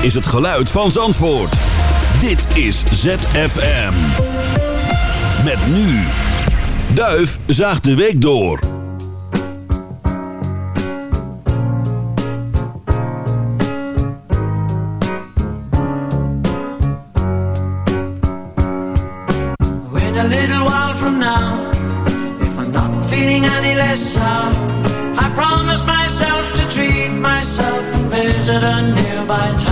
Is het geluid van Zandvoort. Dit is ZFM. Met nu. Duif zaagt de week door. When a little while from now, if I'm not feeling any less sour, I promise myself to treat myself and visit a nearby tower.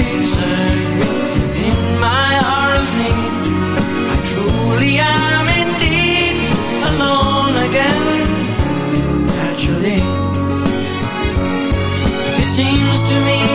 seems to me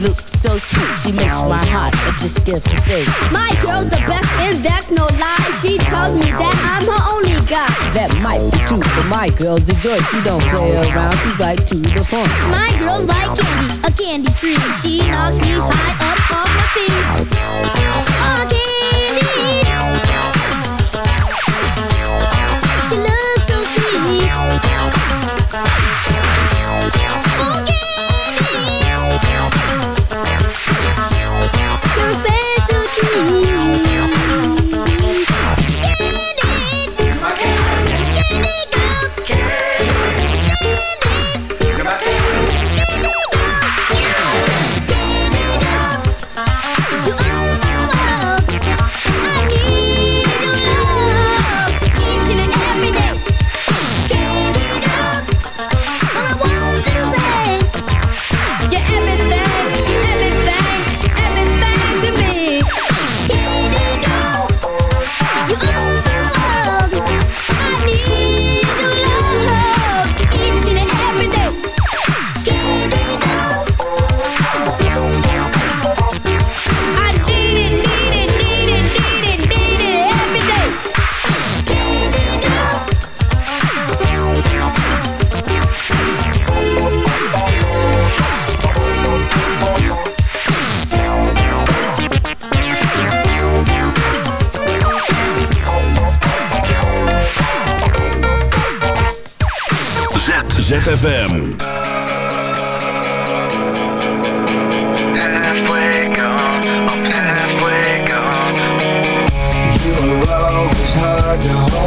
looks so sweet. She makes my heart just give a beat. My girl's the best, and that's no lie. She tells me that I'm her only guy. That might be true, but my girl's the joy. She don't play around. She's right to the point. My girl's like candy, a candy tree. She knocks me high up off my feet. Oh, candy. She looks so sweet. ZFM. Halfway gone, I'm halfway gone. You were always hard to hold.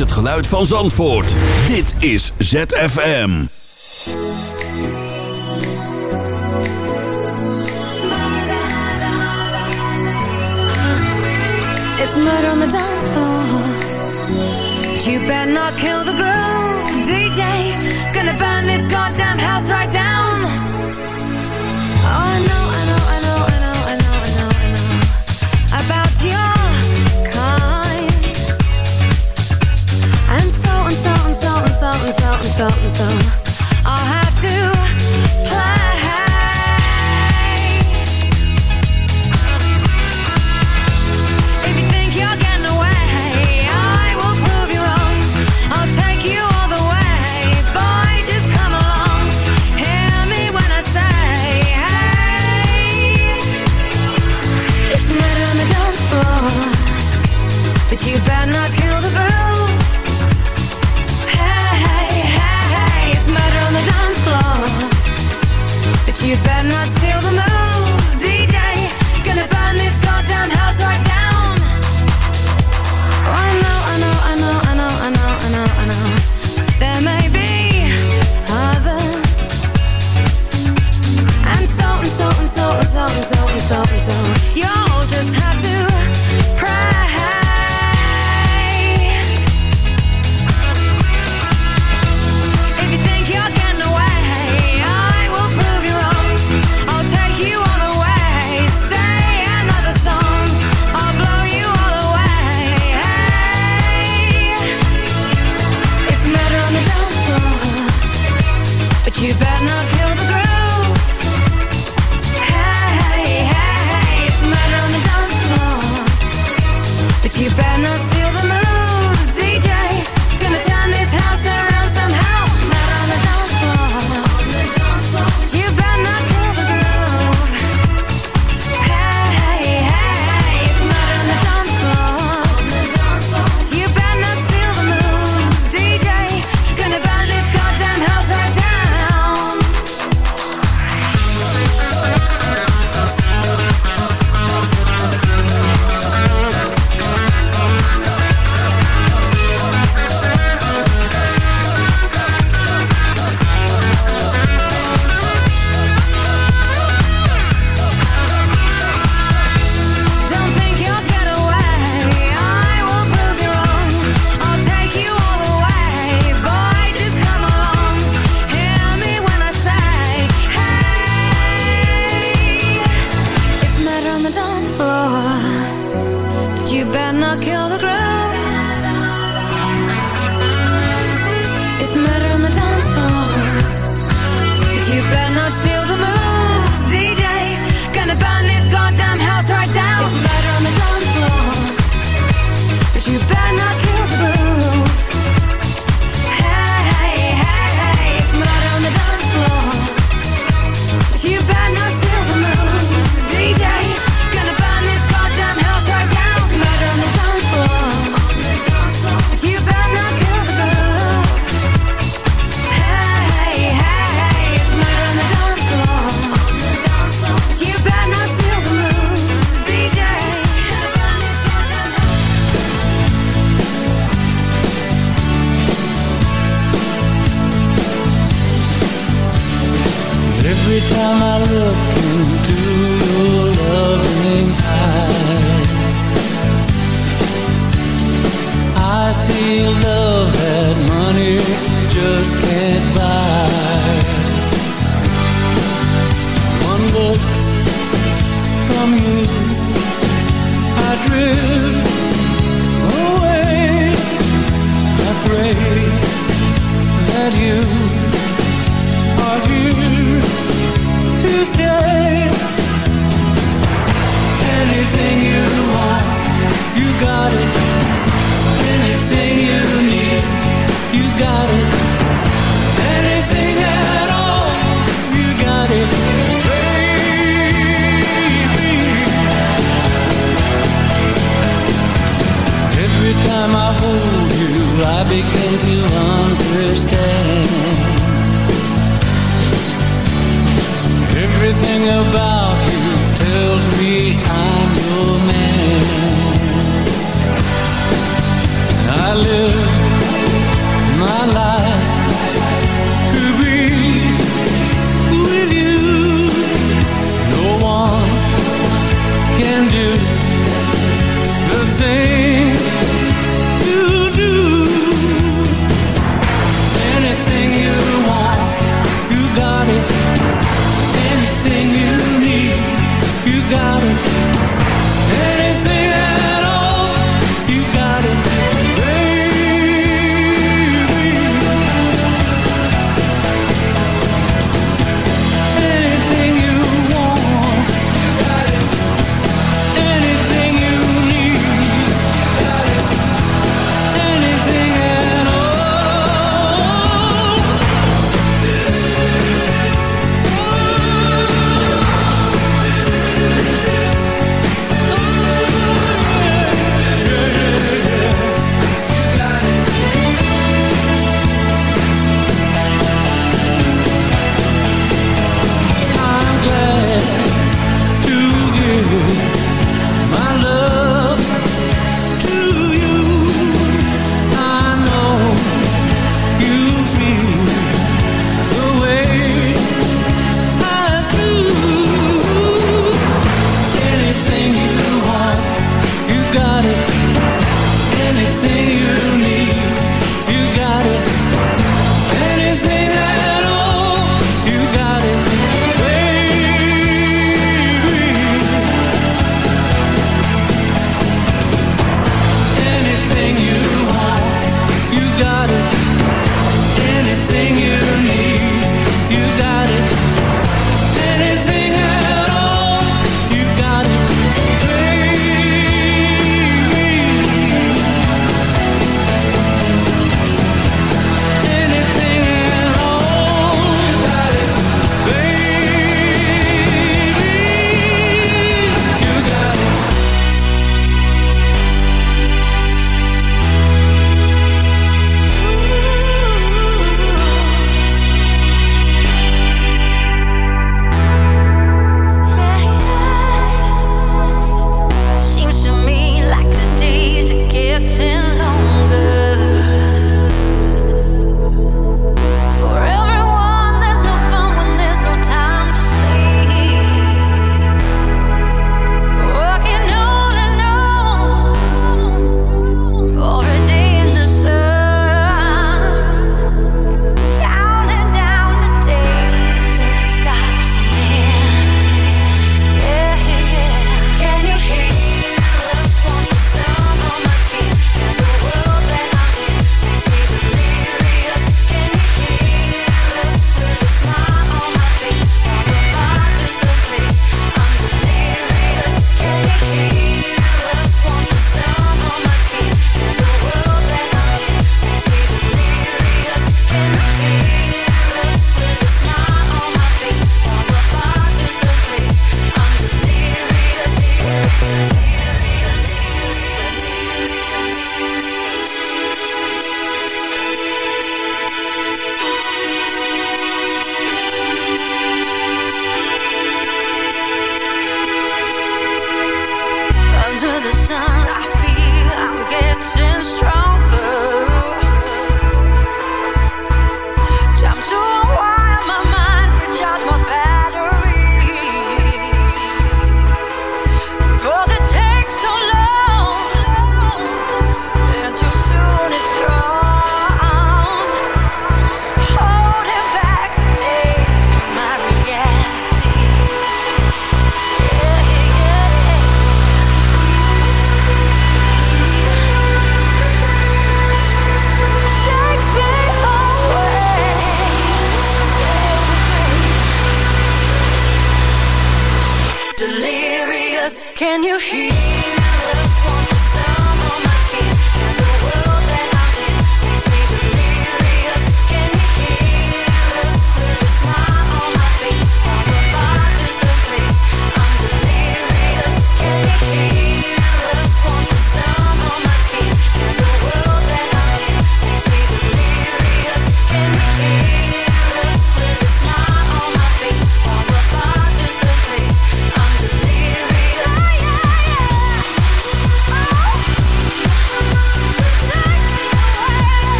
het geluid van Zandvoort. Dit is ZFM. It's murder on the dance floor. You better not kill the groove, DJ. Gonna burn this goddamn house right down. Oh no. something, something, something, something. I'll have to.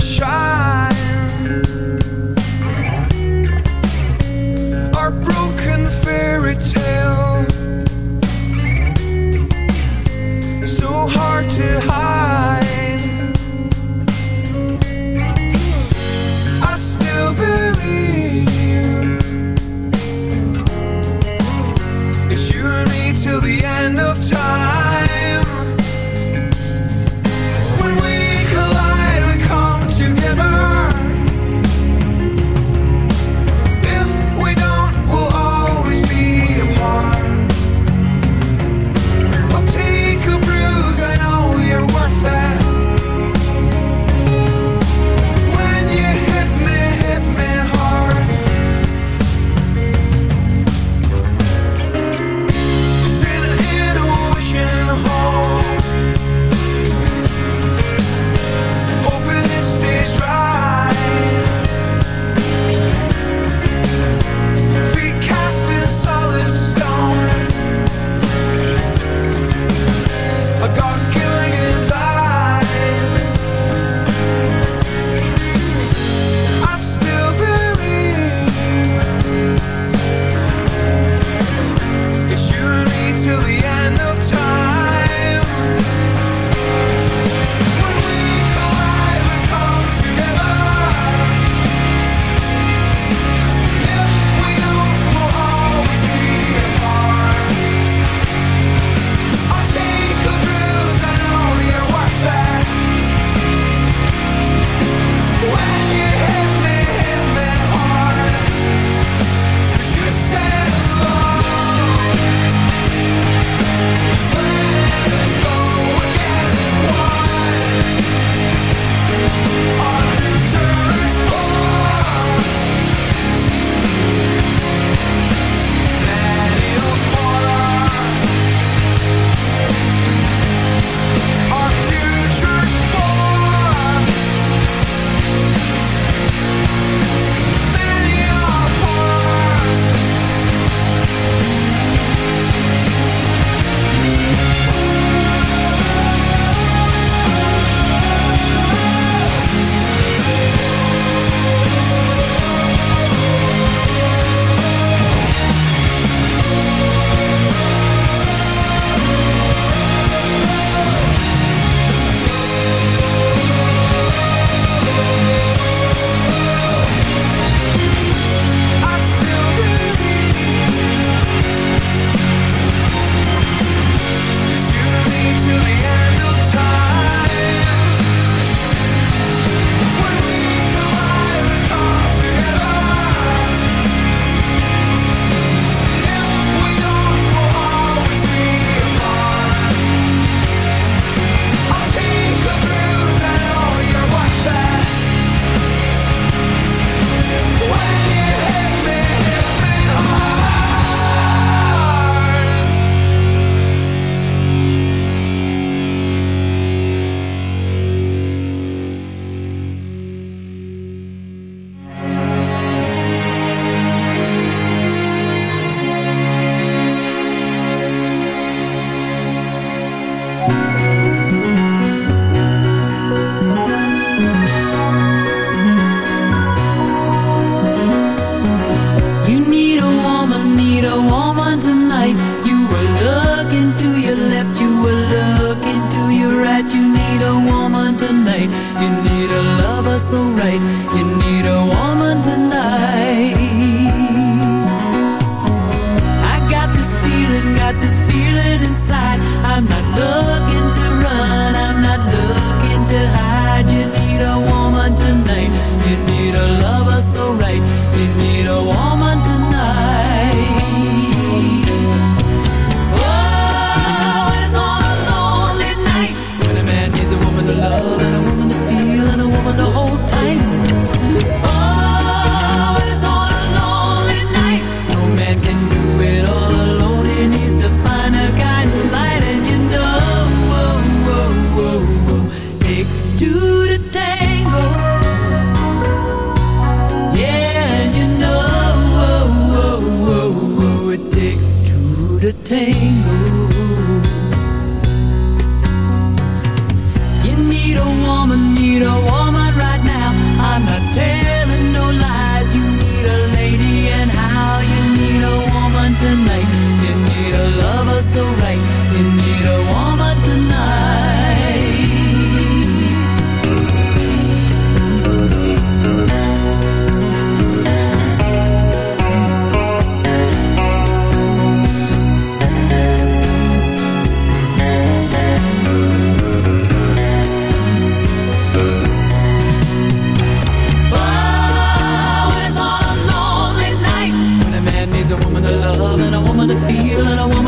Shine.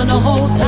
the whole time.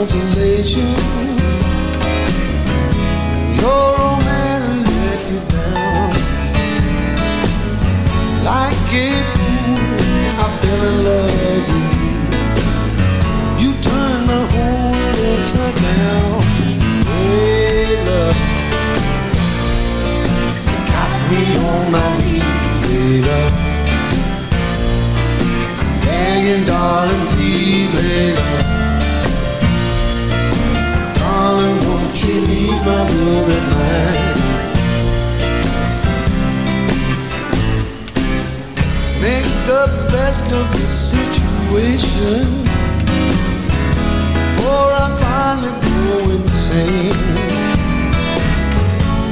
consolation. Your old man let you down. Like it, I fell in love with you. You turned my whole world upside down. Hey, love. Got me on my knees, hey, love. Begging, darling, please, hey, love. leaves my room at night. Make the best of the situation, for I finally go insane.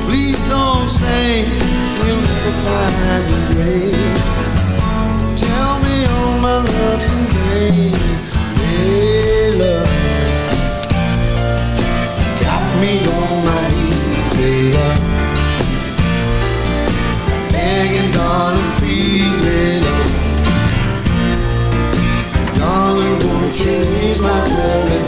Please don't say we'll never find a grave. Tell me all my love today, hey love. got me on my melody